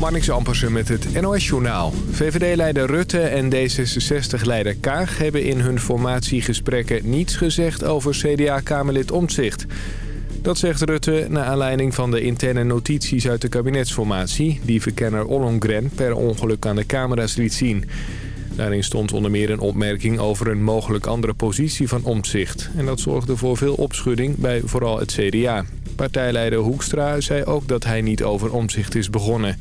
Marnix Ampersen met het NOS-journaal. VVD-leider Rutte en D66-leider Kaag hebben in hun formatiegesprekken niets gezegd over CDA-Kamerlid Omtzigt. Dat zegt Rutte na aanleiding van de interne notities uit de kabinetsformatie... die verkenner Ollongren per ongeluk aan de camera's liet zien. Daarin stond onder meer een opmerking over een mogelijk andere positie van Omtzigt. En dat zorgde voor veel opschudding bij vooral het CDA. Partijleider Hoekstra zei ook dat hij niet over omzicht is begonnen.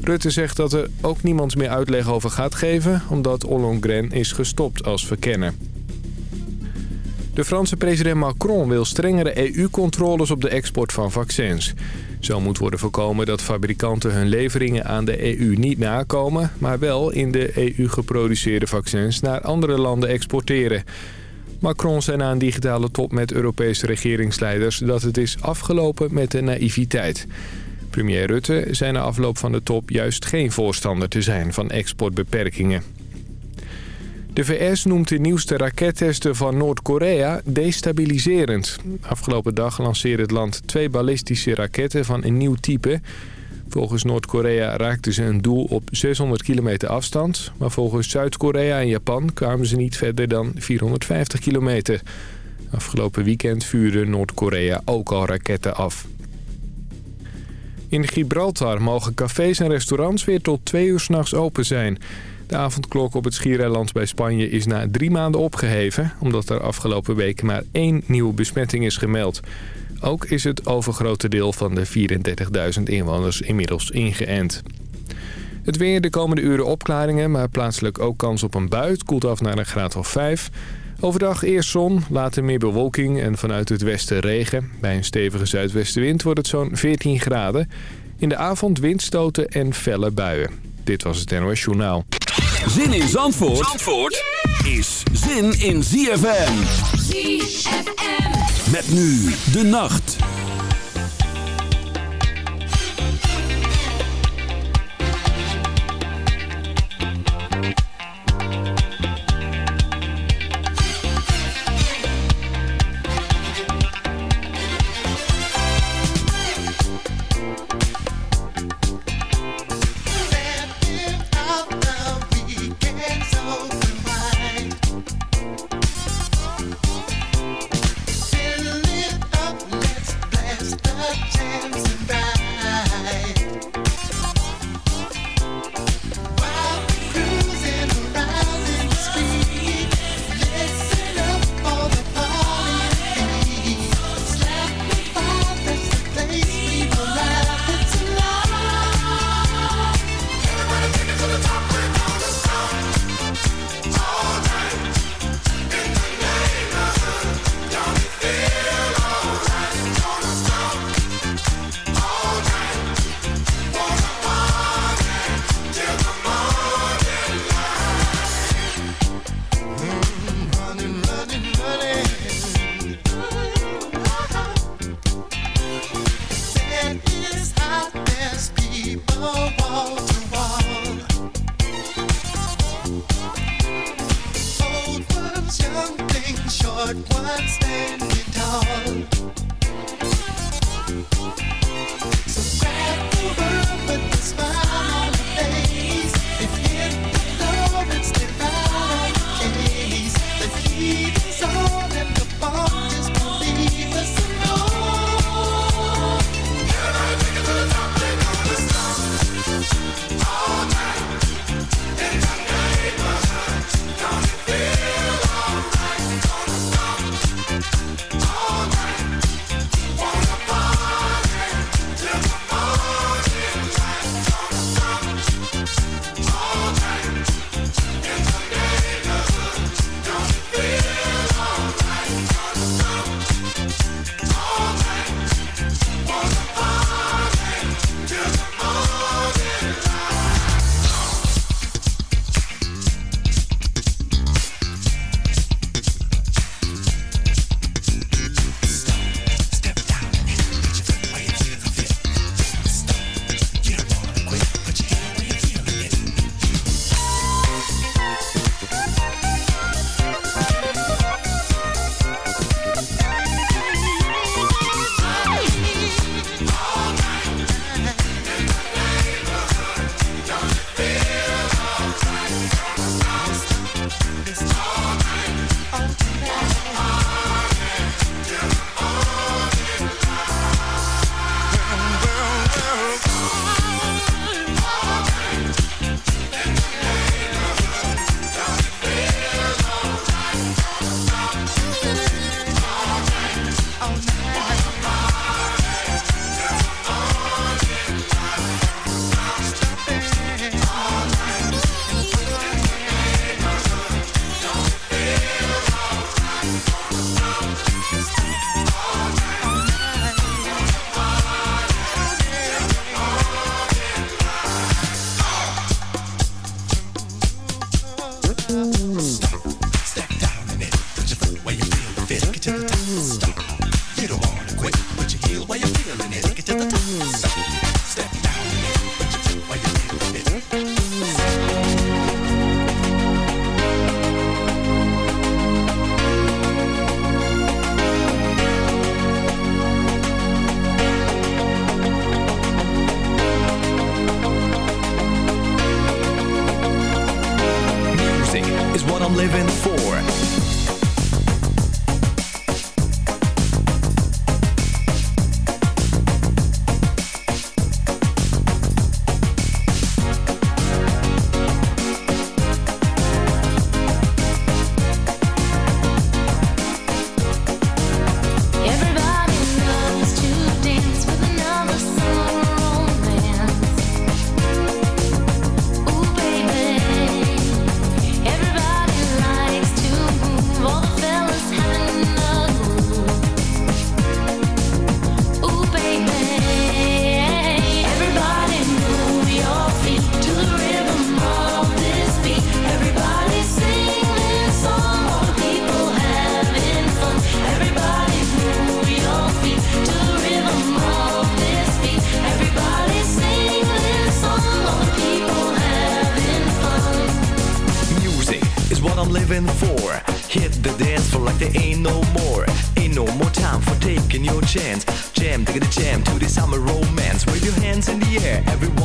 Rutte zegt dat er ook niemand meer uitleg over gaat geven... omdat Ollongren is gestopt als verkenner. De Franse president Macron wil strengere EU-controles op de export van vaccins. Zo moet worden voorkomen dat fabrikanten hun leveringen aan de EU niet nakomen... maar wel in de EU geproduceerde vaccins naar andere landen exporteren... Macron zei na een digitale top met Europese regeringsleiders dat het is afgelopen met de naïviteit. Premier Rutte zei na afloop van de top juist geen voorstander te zijn van exportbeperkingen. De VS noemt de nieuwste rakettesten van Noord-Korea destabiliserend. Afgelopen dag lanceerde het land twee ballistische raketten van een nieuw type... Volgens Noord-Korea raakten ze een doel op 600 kilometer afstand. Maar volgens Zuid-Korea en Japan kwamen ze niet verder dan 450 kilometer. Afgelopen weekend vuurde Noord-Korea ook al raketten af. In Gibraltar mogen cafés en restaurants weer tot twee uur s'nachts open zijn. De avondklok op het Schiereiland bij Spanje is na drie maanden opgeheven... omdat er afgelopen week maar één nieuwe besmetting is gemeld. Ook is het overgrote deel van de 34.000 inwoners inmiddels ingeënt. Het weer de komende uren opklaringen, maar plaatselijk ook kans op een bui. Het koelt af naar een graad of 5. Overdag eerst zon, later meer bewolking en vanuit het westen regen. Bij een stevige zuidwestenwind wordt het zo'n 14 graden. In de avond windstoten en felle buien. Dit was het NOS Journaal. Zin in Zandvoort, Zandvoort is zin in ZFM. ZFM. Met nu de nacht.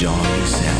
dog you said.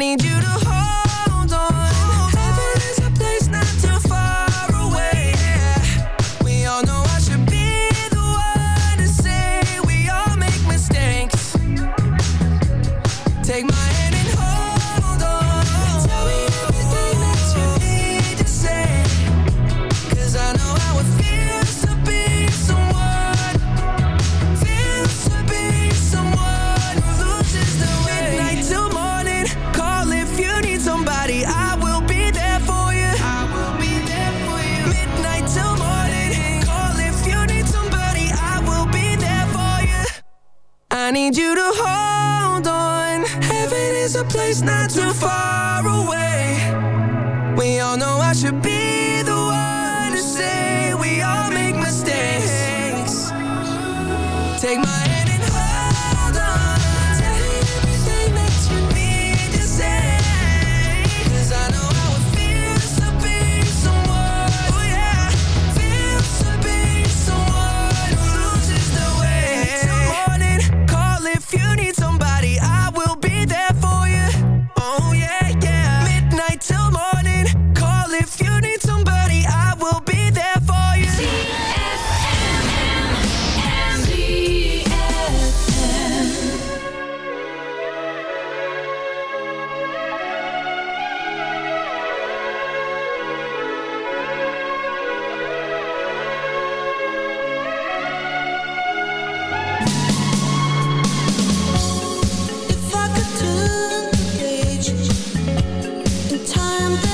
need you and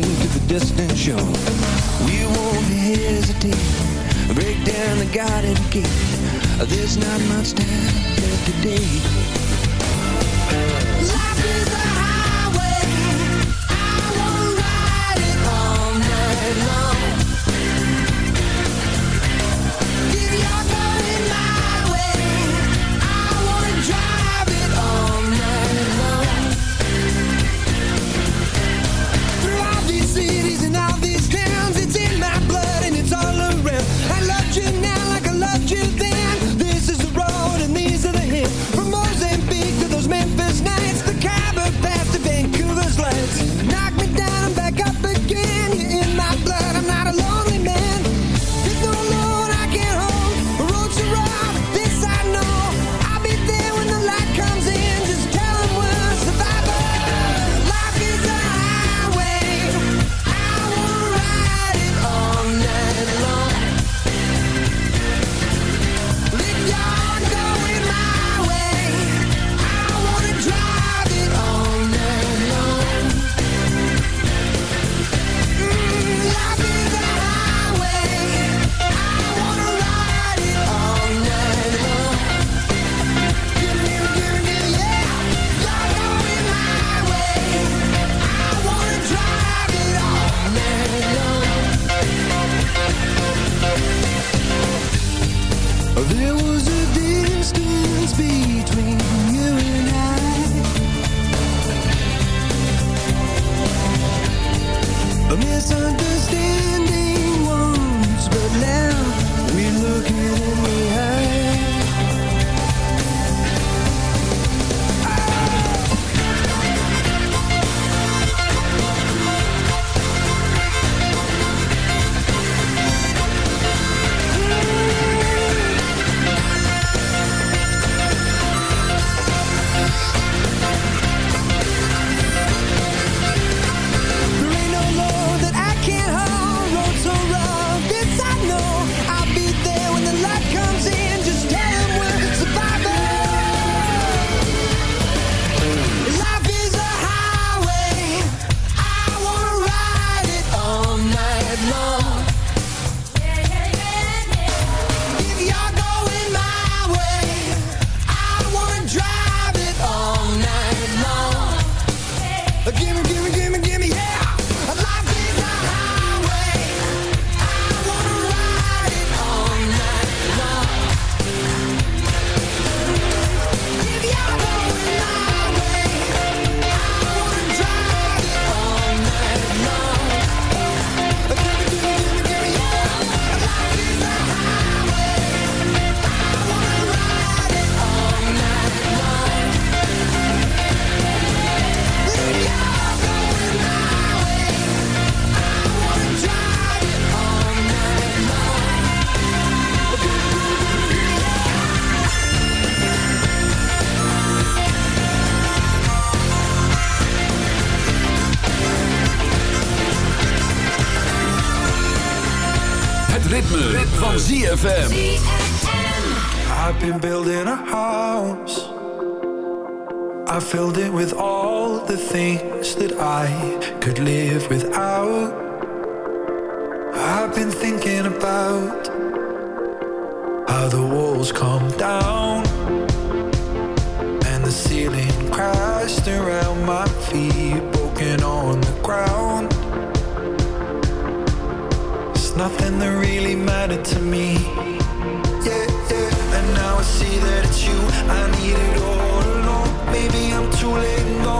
train to the distant shore. We won't hesitate, break down the garden gate. There's not much time left today. Life is I've been thinking about how the walls come down and the ceiling crashed around my feet, broken on the ground. It's nothing that really mattered to me. Yeah, yeah. And now I see that it's you. I need it all alone. Maybe I'm too late. No.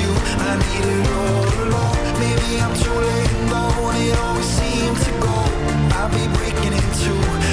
you I need it all along Maybe I'm too late and And it always seems to go I'll be breaking in two.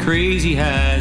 Crazy highs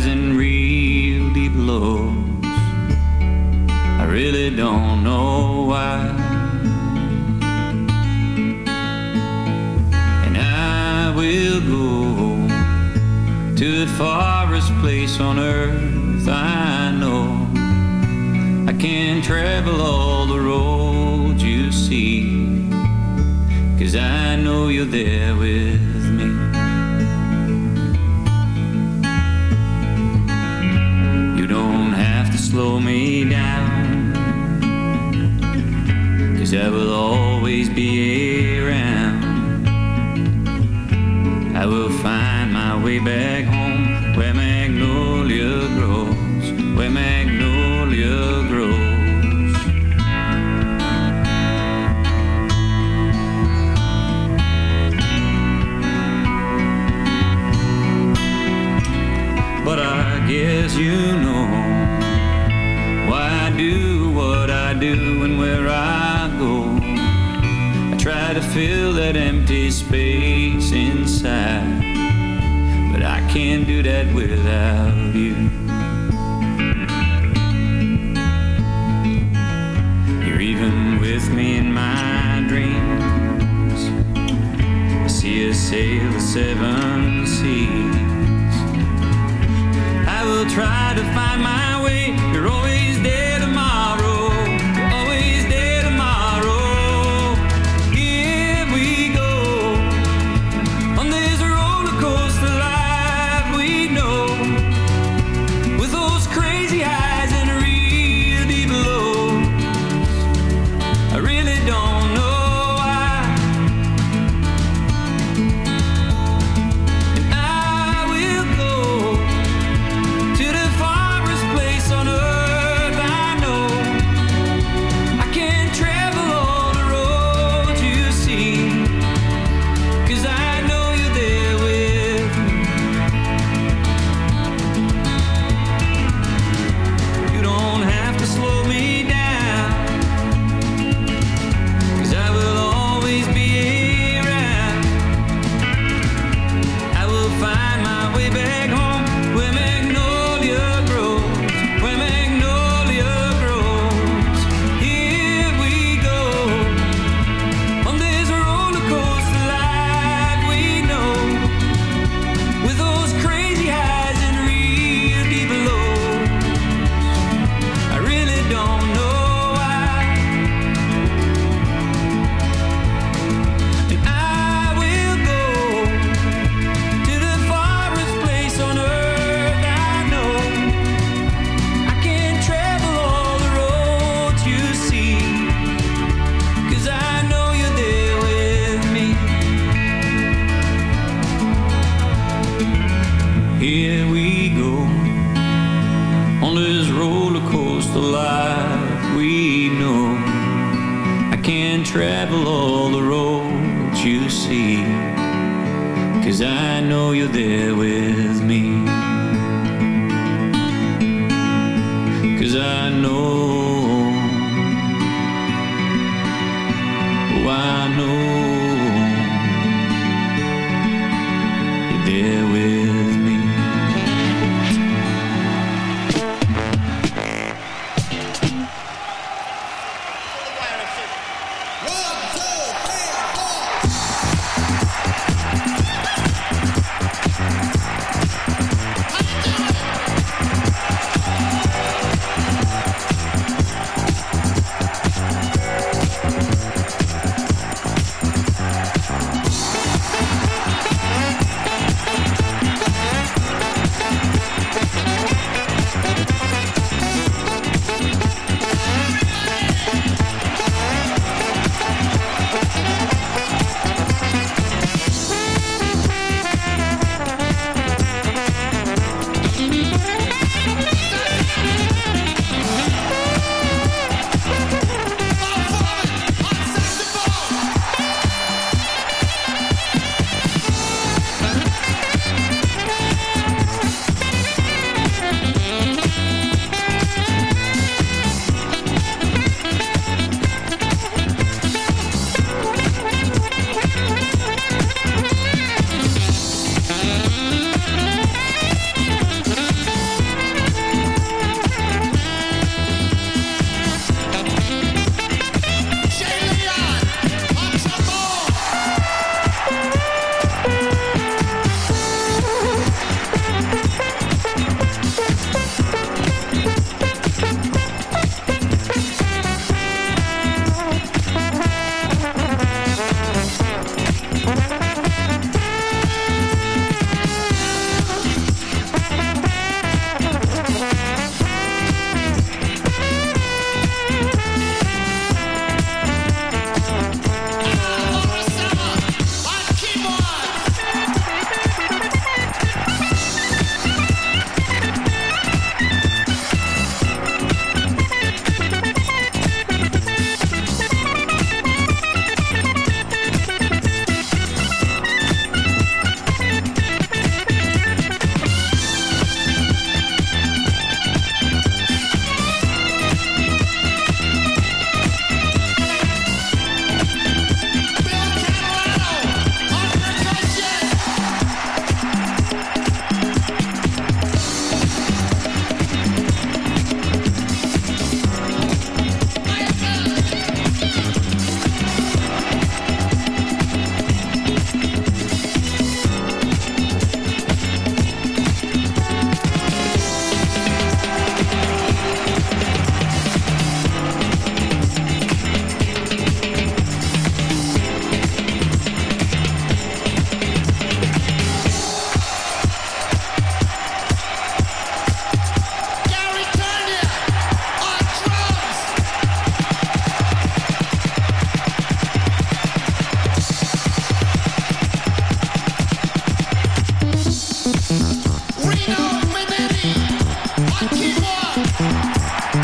you sail the seven seas. I will try to find my way. You're always there to my the life we know. I can't travel all the roads you see, cause I know you're there with me. Cause I know, oh, I know.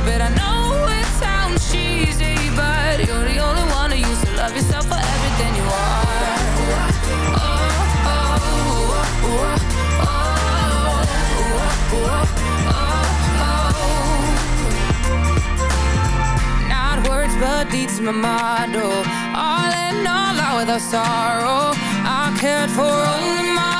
A bit, I know it sounds cheesy But you're the only one who used to love yourself for everything you are Oh, oh, oh, oh, oh, oh, oh. But deeds, my motto All in all, out without sorrow I cared for only my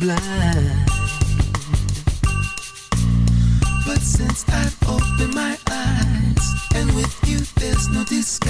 But since I've opened my eyes, and with you, there's no disguise.